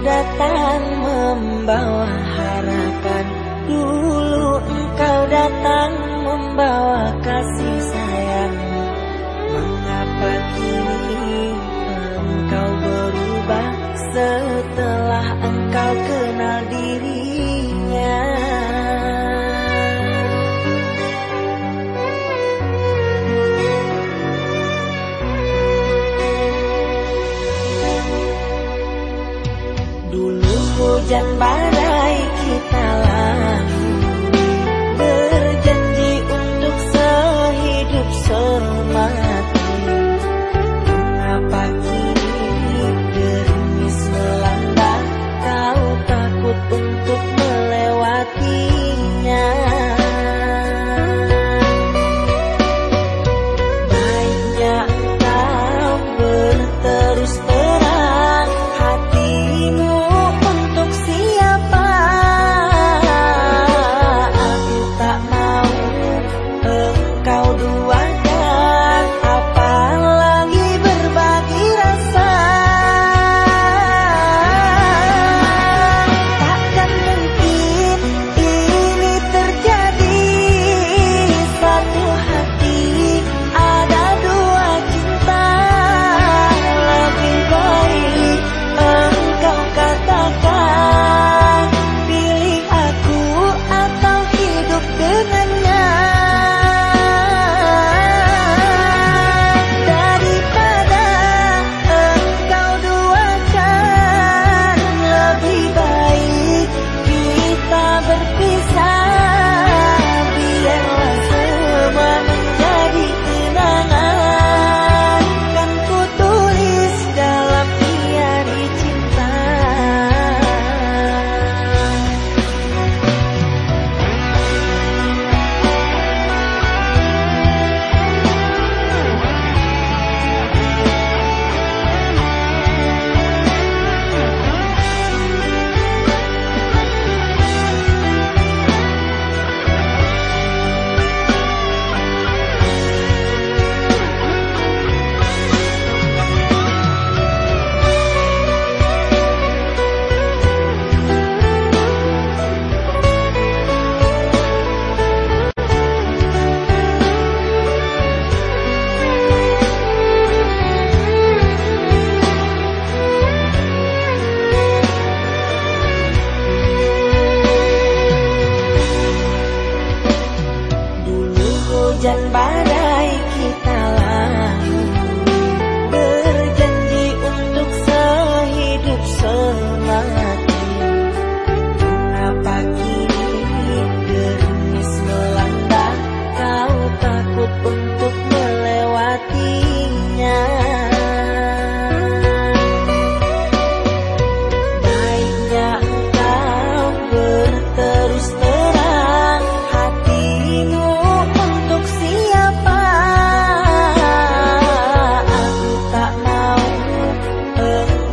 datang membawa harapan. Dulu engkau datang membawa kasih sayang. Mengapa kini engkau berubah Setelah engkau kenal dirinya? dan baik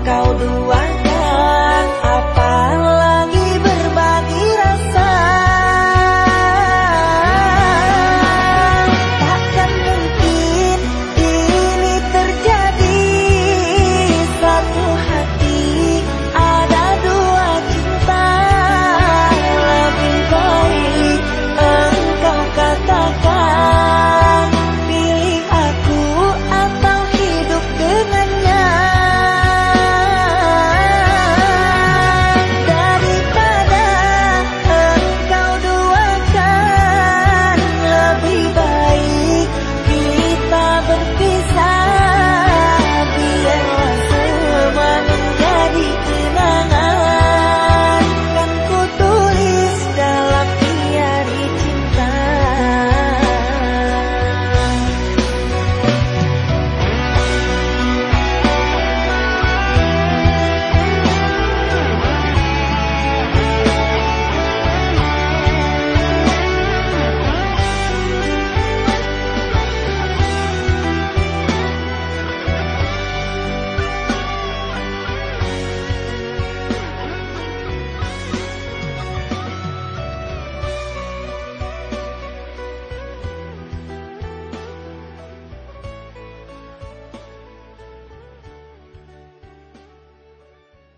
kau dulu.